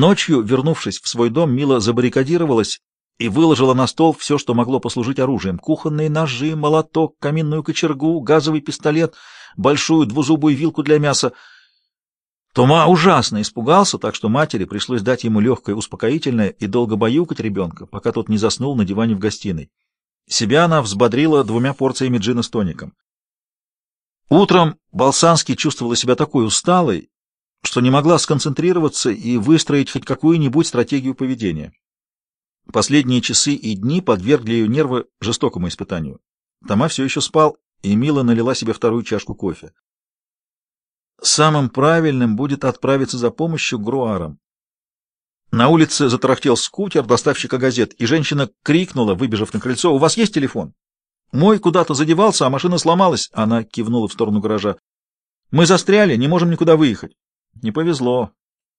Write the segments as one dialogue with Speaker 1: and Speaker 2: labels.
Speaker 1: Ночью, вернувшись в свой дом, Мила забаррикадировалась и выложила на стол все, что могло послужить оружием. Кухонные ножи, молоток, каминную кочергу, газовый пистолет, большую двузубую вилку для мяса. Тома ужасно испугался, так что матери пришлось дать ему легкое успокоительное и долго баюкать ребенка, пока тот не заснул на диване в гостиной. Себя она взбодрила двумя порциями джина с тоником. Утром Балсанский чувствовала себя такой усталой, что не могла сконцентрироваться и выстроить хоть какую-нибудь стратегию поведения. Последние часы и дни подвергли ее нервы жестокому испытанию. Тома все еще спал, и Мила налила себе вторую чашку кофе. Самым правильным будет отправиться за помощью к Груарам. На улице затарахтел скутер доставщика газет, и женщина крикнула, выбежав на крыльцо, «У вас есть телефон?» «Мой куда-то задевался, а машина сломалась», — она кивнула в сторону гаража. «Мы застряли, не можем никуда выехать». Не повезло.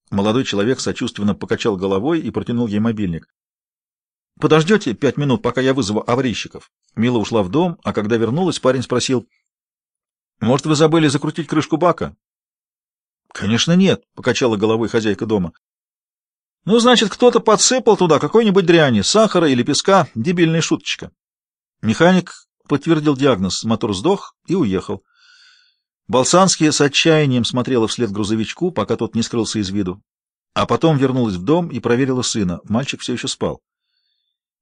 Speaker 1: Молодой человек сочувственно покачал головой и протянул ей мобильник. «Подождете пять минут, пока я вызову аварийщиков?» Мила ушла в дом, а когда вернулась, парень спросил. «Может, вы забыли закрутить крышку бака?» «Конечно нет», — покачала головой хозяйка дома. «Ну, значит, кто-то подсыпал туда какой-нибудь дряни, сахара или песка, дебильная шуточка». Механик подтвердил диагноз, мотор сдох и уехал. Болсанский с отчаянием смотрела вслед грузовичку, пока тот не скрылся из виду. А потом вернулась в дом и проверила сына. Мальчик все еще спал.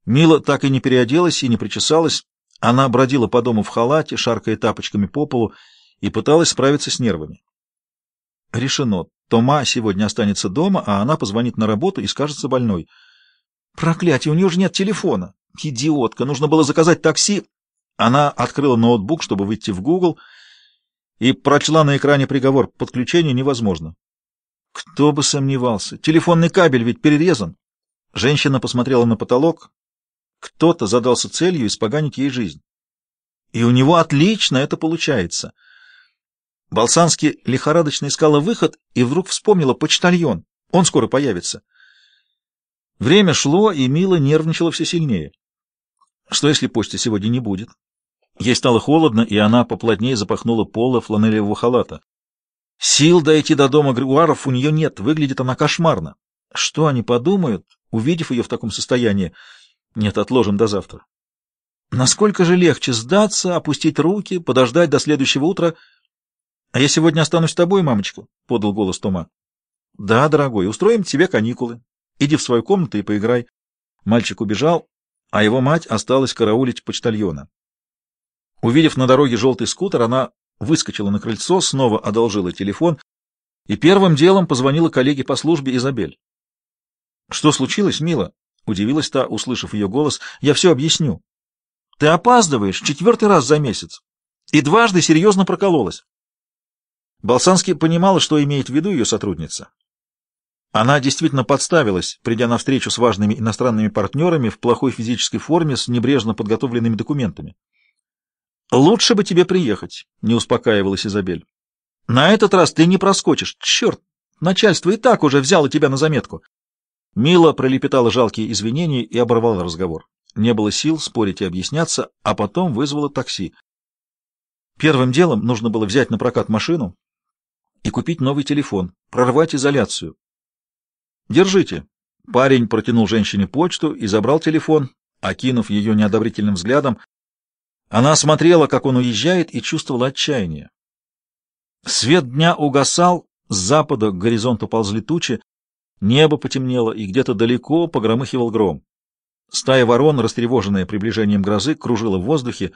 Speaker 1: Мила так и не переоделась и не причесалась. Она бродила по дому в халате, шаркая тапочками по полу, и пыталась справиться с нервами. Решено. Тома сегодня останется дома, а она позвонит на работу и скажется больной. Проклятие, у нее же нет телефона. Идиотка, нужно было заказать такси. Она открыла ноутбук, чтобы выйти в Google — и прочла на экране приговор «Подключение невозможно». Кто бы сомневался. Телефонный кабель ведь перерезан. Женщина посмотрела на потолок. Кто-то задался целью испоганить ей жизнь. И у него отлично это получается. Болсанский лихорадочно искала выход и вдруг вспомнила почтальон. Он скоро появится. Время шло, и Мила нервничала все сильнее. Что если почты сегодня не будет? Ей стало холодно, и она поплотнее запахнула поло фланелевого халата. Сил дойти до дома Григуаров у нее нет, выглядит она кошмарно. Что они подумают, увидев ее в таком состоянии? Нет, отложим до завтра. Насколько же легче сдаться, опустить руки, подождать до следующего утра. — А я сегодня останусь с тобой, мамочка, — подал голос Тома. — Да, дорогой, устроим тебе каникулы. Иди в свою комнату и поиграй. Мальчик убежал, а его мать осталась караулить почтальона. Увидев на дороге желтый скутер, она выскочила на крыльцо, снова одолжила телефон и первым делом позвонила коллеге по службе Изабель. — Что случилось, мила? — удивилась та, услышав ее голос. — Я все объясню. — Ты опаздываешь четвертый раз за месяц и дважды серьезно прокололась. Болсанский понимала, что имеет в виду ее сотрудница. Она действительно подставилась, придя на встречу с важными иностранными партнерами в плохой физической форме с небрежно подготовленными документами. «Лучше бы тебе приехать», — не успокаивалась Изабель. «На этот раз ты не проскочишь. Черт, начальство и так уже взяло тебя на заметку». Мила пролепетала жалкие извинения и оборвала разговор. Не было сил спорить и объясняться, а потом вызвала такси. Первым делом нужно было взять на прокат машину и купить новый телефон, прорвать изоляцию. «Держите». Парень протянул женщине почту и забрал телефон, окинув ее неодобрительным взглядом. Она смотрела, как он уезжает, и чувствовала отчаяние. Свет дня угасал, с запада к горизонту ползли тучи, небо потемнело, и где-то далеко погромыхивал гром. Стая ворон, растревоженная приближением грозы, кружила в воздухе.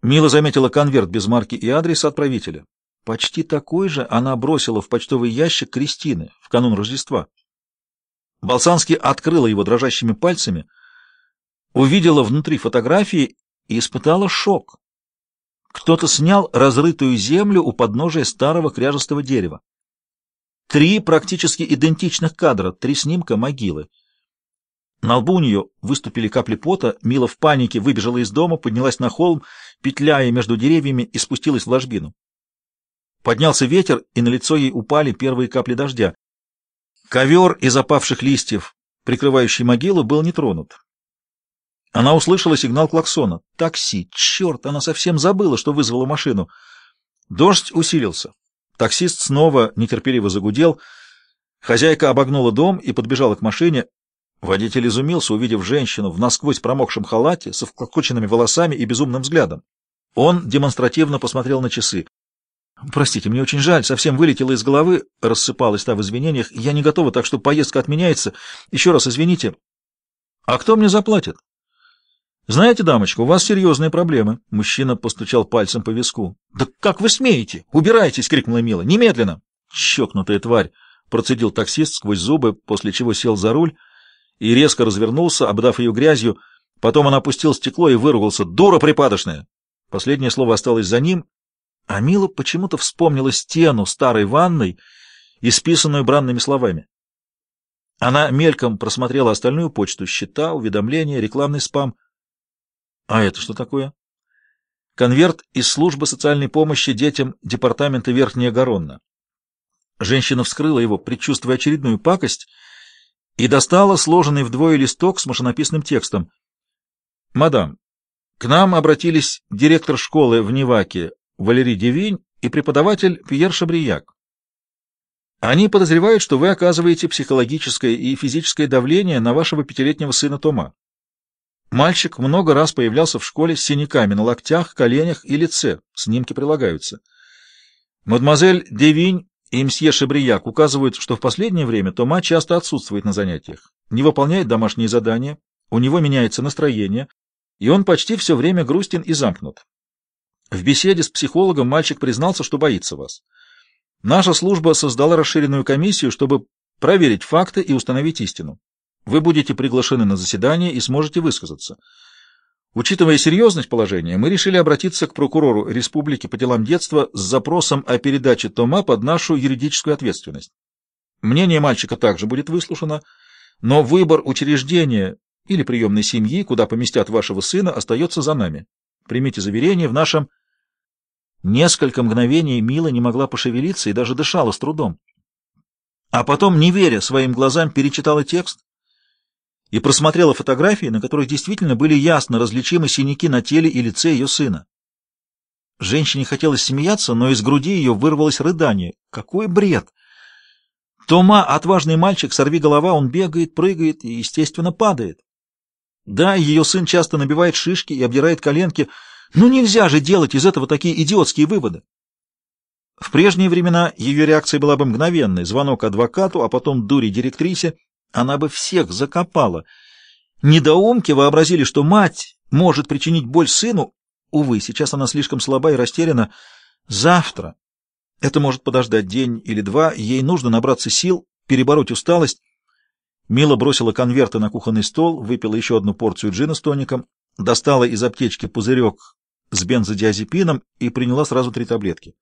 Speaker 1: Мила заметила конверт без марки и адреса отправителя. Почти такой же она бросила в почтовый ящик Кристины в канун Рождества. Болсанский открыла его дрожащими пальцами, увидела внутри фотографии и испытала шок. Кто-то снял разрытую землю у подножия старого кряжестого дерева. Три практически идентичных кадра, три снимка могилы. На лбу у нее выступили капли пота, Мила в панике выбежала из дома, поднялась на холм, петляя между деревьями и спустилась в ложбину. Поднялся ветер, и на лицо ей упали первые капли дождя. Ковер из опавших листьев, прикрывающий могилу, был не тронут. Она услышала сигнал клаксона. Такси! Черт, она совсем забыла, что вызвала машину. Дождь усилился. Таксист снова нетерпеливо загудел. Хозяйка обогнула дом и подбежала к машине. Водитель изумился, увидев женщину в насквозь промокшем халате, со вклокоченными волосами и безумным взглядом. Он демонстративно посмотрел на часы. «Простите, мне очень жаль, совсем вылетело из головы», — рассыпалась та в извинениях. «Я не готова, так что поездка отменяется. Еще раз извините». «А кто мне заплатит?» «Знаете, дамочка, у вас серьезные проблемы». Мужчина постучал пальцем по виску. «Да как вы смеете? Убирайтесь!» — крикнула Мила. «Немедленно!» «Чокнутая тварь!» — процедил таксист сквозь зубы, после чего сел за руль и резко развернулся, обдав ее грязью. Потом он опустил стекло и выругался. «Дура припадочная!» Последнее слово осталось за ним, а Мила почему-то вспомнила стену старой ванной, исписанную бранными словами. Она мельком просмотрела остальную почту, счета, уведомления, рекламный спам. А это что такое? Конверт из службы социальной помощи детям департамента Верхняя Горонна. Женщина вскрыла его, предчувствуя очередную пакость, и достала сложенный вдвое листок с машинописным текстом. «Мадам, к нам обратились директор школы в Неваке Валерий Девинь и преподаватель Пьер Шабрияк. Они подозревают, что вы оказываете психологическое и физическое давление на вашего пятилетнего сына Тома. Мальчик много раз появлялся в школе с синяками на локтях, коленях и лице. Снимки прилагаются. Мадемуазель Девинь и мсье Шабрияк указывают, что в последнее время Тома часто отсутствует на занятиях, не выполняет домашние задания, у него меняется настроение, и он почти все время грустен и замкнут. В беседе с психологом мальчик признался, что боится вас. Наша служба создала расширенную комиссию, чтобы проверить факты и установить истину. Вы будете приглашены на заседание и сможете высказаться. Учитывая серьезность положения, мы решили обратиться к прокурору республики по делам детства с запросом о передаче Тома под нашу юридическую ответственность. Мнение мальчика также будет выслушано, но выбор учреждения или приемной семьи, куда поместят вашего сына, остается за нами. Примите заверение в нашем... Несколько мгновений Мила не могла пошевелиться и даже дышала с трудом. А потом, не веря своим глазам, перечитала текст и просмотрела фотографии, на которых действительно были ясно различимы синяки на теле и лице ее сына. Женщине хотелось смеяться, но из груди ее вырвалось рыдание. Какой бред! Тома — отважный мальчик, сорви голова, он бегает, прыгает и, естественно, падает. Да, ее сын часто набивает шишки и обдирает коленки, но нельзя же делать из этого такие идиотские выводы. В прежние времена ее реакция была бы мгновенной. Звонок адвокату, а потом дури директрисе. Она бы всех закопала. Недоумки вообразили, что мать может причинить боль сыну. Увы, сейчас она слишком слаба и растеряна. Завтра. Это может подождать день или два. Ей нужно набраться сил, перебороть усталость. Мила бросила конверты на кухонный стол, выпила еще одну порцию джина с тоником, достала из аптечки пузырек с бензодиазепином и приняла сразу три таблетки.